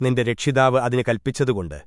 നിന്റെ രക്ഷിതാവ് അതിന് കൽപ്പിച്ചതുകൊണ്ട്